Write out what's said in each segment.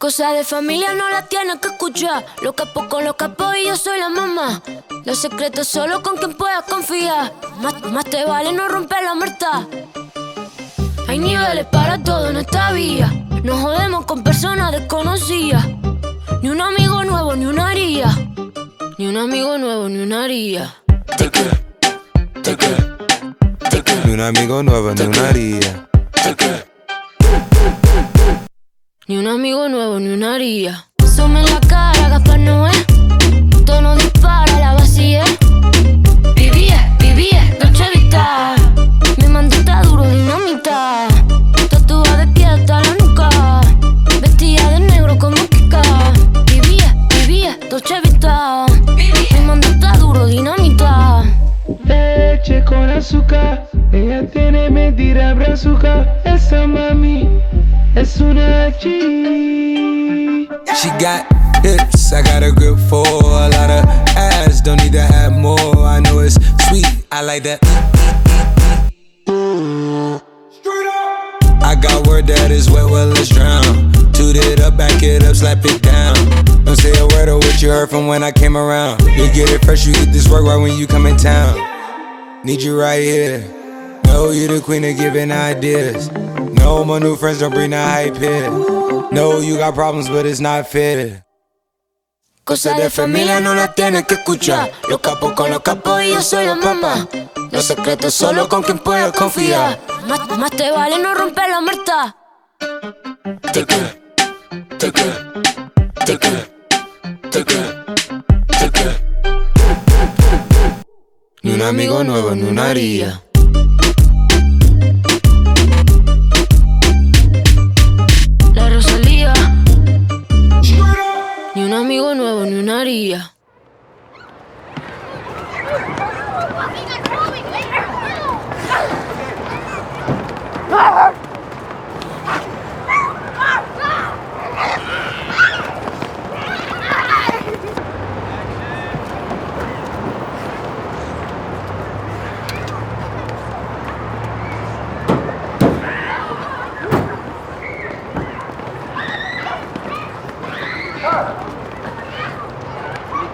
Cosa de familia no la tienes que escuchar. Los capos con los capos y yo soy la mamá. Los secretos solo con quien puedas confiar. Más, más te vale no romper la muerta. Hay niveles para todo en esta vía. Nos jodemos con personas desconocidas. Ni un amigo nuevo, ni una haría. Ni un amigo nuevo, ni una haría. Ni un amigo nuevo, ni una haría. Ni un amigo nuevo, ni una haría. Sume en la cara, Gaspar Noé. Tono dispara, la vacía. Vivía, vivía, Dolce Vita. Mi mandita duro, dinamita. Tatuada de pie hasta la nuca. Vestida de negro como Kika. Vivía, vivía, Dolce Vita. Mi mandita duro, dinamita. Leche con azúcar, ella tiene mentira brazuca. Esa mami. She got hips, I got a grip for a lot of ass. Don't need to have more. I know it's sweet, I like that. I got word that is wet, well, let's drown. Toot it up, back it up, slap it down. Don't say a word of what you heard from when I came around. You get it fresh, you get this work right when you come in town. Need you right here. Know you the queen of giving ideas. No, my new friends don't bring the hype here. No, you got problems, but it's not fair. Cosa de familia no la tienes que escuchar. Los capos con los capos y yo soy la mamá. Los secretos solo con quien puedas confiar. Más, más te vale no romper la muerta. Ni un amigo nuevo, ni una haría.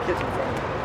kids in front of me.